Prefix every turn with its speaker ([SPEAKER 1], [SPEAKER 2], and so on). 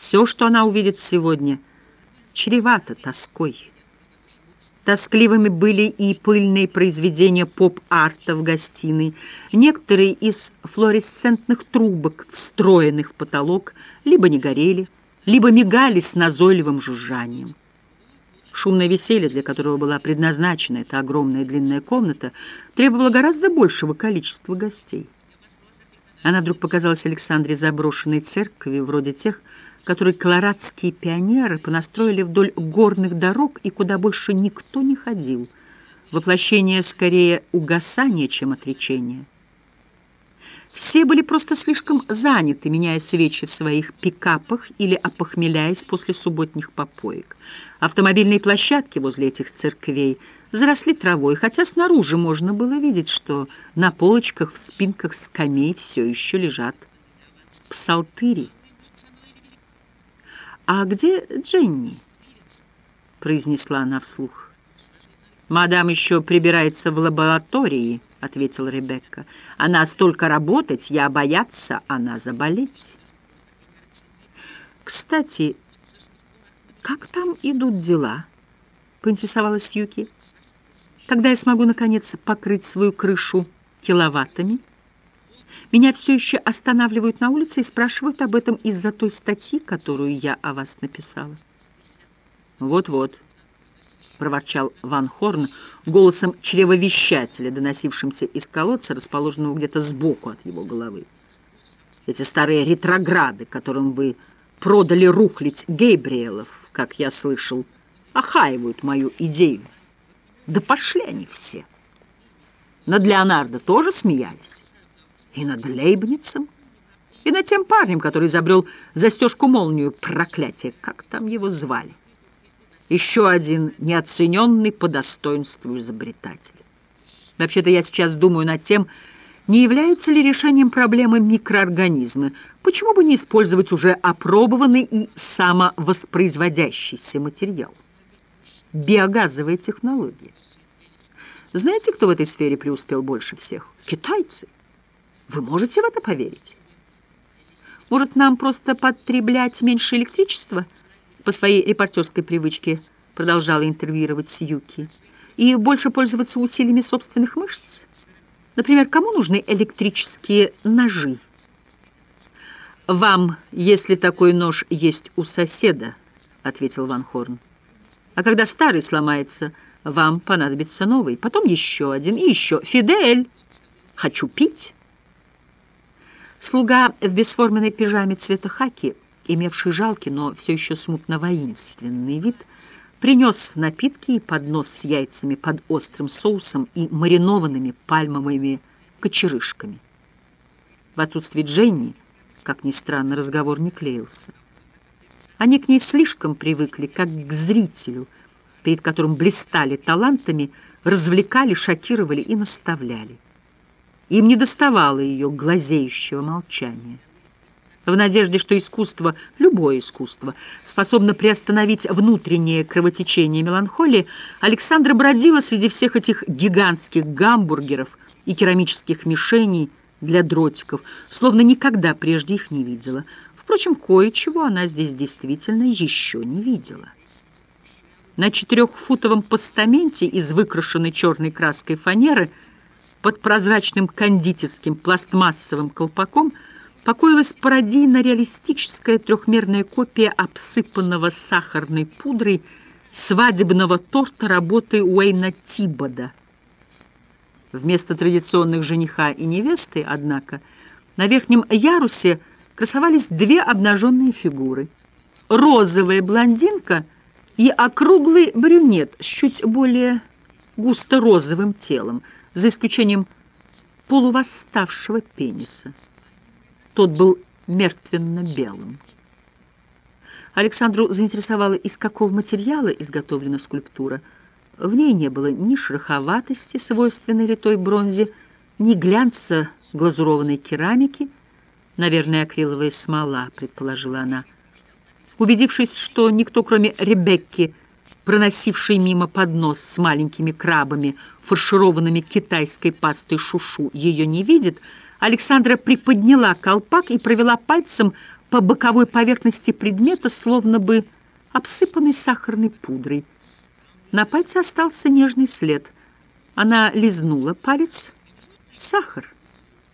[SPEAKER 1] Все, что она увидит сегодня, чревато тоской. Тоскливыми были и пыльные произведения поп-арта в гостиной. Некоторые из флуоресцентных трубок, встроенных в потолок, либо не горели, либо мигали с назойливым жужжанием. Шумное веселье, для которого была предназначена эта огромная длинная комната, требовало гораздо большего количества гостей. Она вдруг показалась Александре заброшенной церкви, вроде тех, которые колорадские пионеры понастроили вдоль горных дорог и куда больше никто не ходил. Воплощение скорее угасания, чем отречения. Все были просто слишком заняты, меняя свечи в своих пикапах или опохмеляясь после субботних попоек. Автомобильные площадки возле этих церквей заросли травой, хотя снаружи можно было видеть, что на полочках в спинках скамей все еще лежат псалтыри. «А где Дженни?» — произнесла она вслух. «Мадам еще прибирается в лаборатории», — ответила Ребекка. «Она столько работать, я бояться, она заболеть». «Кстати, как там идут дела?» — поинтересовалась Юки. «Когда я смогу, наконец, покрыть свою крышу киловаттами?» Меня все еще останавливают на улице и спрашивают об этом из-за той статьи, которую я о вас написала. Вот-вот, проворчал Ван Хорн голосом чревовещателя, доносившимся из колодца, расположенного где-то сбоку от его головы. Эти старые ретрограды, которым вы продали рухлить Гейбриэлов, как я слышал, охаивают мою идею. Да пошли они все. Над Леонардо тоже смеялись и над Лейбницем, и над тем парнем, который изобрел застежку-молнию проклятие. Как там его звали? Еще один неоцененный по достоинству изобретатель. Вообще-то я сейчас думаю над тем, не является ли решением проблемы микроорганизмы. Почему бы не использовать уже опробованный и самовоспроизводящийся материал? Биогазовая технология. Знаете, кто в этой сфере преуспел больше всех? Китайцы. Вы можете в это поверить? Может, нам просто потреблять меньше электричества? По своей репортерской привычке продолжала интервьюировать Сьюки. И больше пользоваться усилиями собственных мышц? Например, кому нужны электрические ножи? «Вам, если такой нож есть у соседа», — ответил Ван Хорн. «А когда старый сломается, вам понадобится новый, потом еще один и еще. Фидель, хочу пить». Слуга в бесформенной пижаме цвета хаки, имевший жалкий, но все еще смутно воинственный вид, принес напитки и поднос с яйцами под острым соусом и маринованными пальмовыми кочерышками. В отсутствие Дженни, как ни странно, разговор не клеился. Они к ней слишком привыкли, как к зрителю, перед которым блистали талантами, развлекали, шокировали и наставляли. Им не доставало ее глазеющего молчания. В надежде, что искусство, любое искусство, способно приостановить внутреннее кровотечение меланхолии, Александра бродила среди всех этих гигантских гамбургеров и керамических мишеней для дротиков, словно никогда прежде их не видела. Впрочем, кое-чего она здесь действительно еще не видела. На четырехфутовом постаменте из выкрашенной черной краской фанеры – под прозрачным кондитерским пластмассовым колпаком покоилась пародийно-реалистическая трехмерная копия обсыпанного сахарной пудрой свадебного торта работы Уэйна Тибода. Вместо традиционных жениха и невесты, однако, на верхнем ярусе красовались две обнаженные фигуры. Розовая блондинка и округлый брюнет с чуть более густо-розовым телом – за исключением полувосставшего пениса. Тот был мертвенно-белым. Александру заинтересовало, из какого материала изготовлена скульптура. В ней не было ни шероховатости, свойственной литой бронзе, ни глянца глазурованной керамики, наверное, акриловая смола, предположила она. Убедившись, что никто, кроме Ребекки, проносивший мимо поднос с маленькими крабами, фаршированными китайской пастой шушу, ее не видит, Александра приподняла колпак и провела пальцем по боковой поверхности предмета, словно бы обсыпанный сахарной пудрой. На пальце остался нежный след. Она лизнула палец. Сахар.